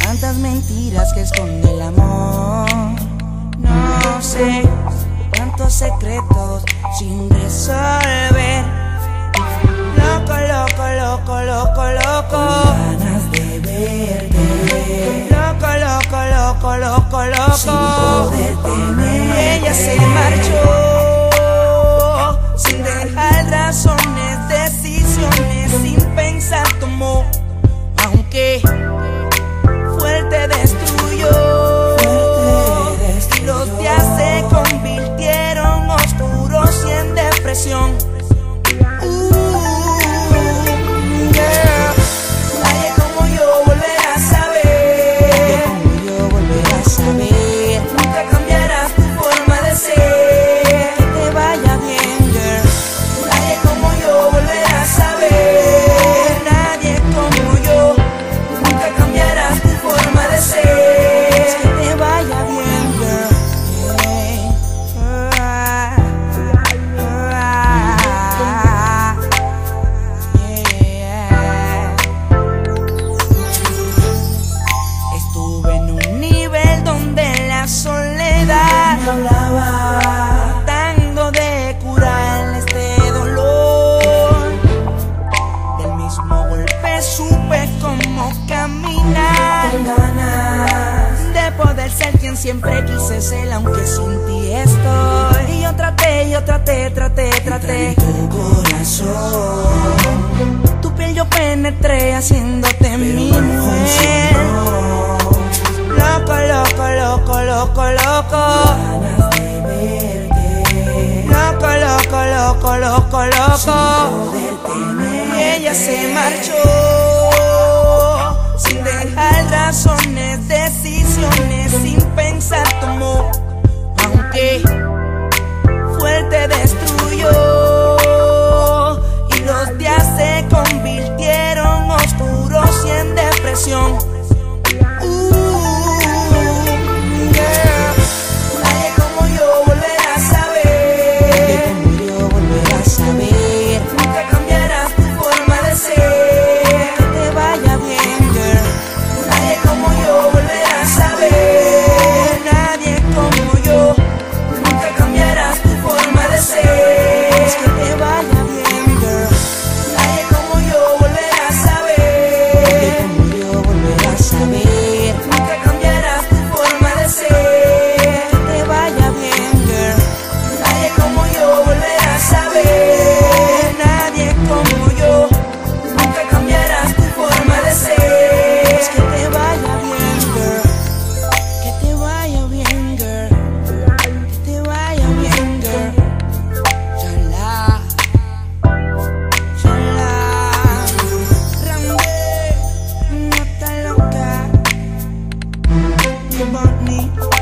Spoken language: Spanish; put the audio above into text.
Tantas mentiras que esconde el amor. No sé cuántos secretos sin resolver. Loco, loco, loco, loco, loco. ganas de verte Loco, loco, loco, loco, loco. Ella se hablaba tratando de curar este dolor. Del mismo golpe supe cómo caminar. con ganas De poder ser quien siempre quise ser, aunque sin ti estoy. Y yo traté, yo traté, traté, traté. tu corazón Tu piel yo penetré haciéndote mi loco, loco, loco. Loco, loco, loco, loco, Y ella se marchó your money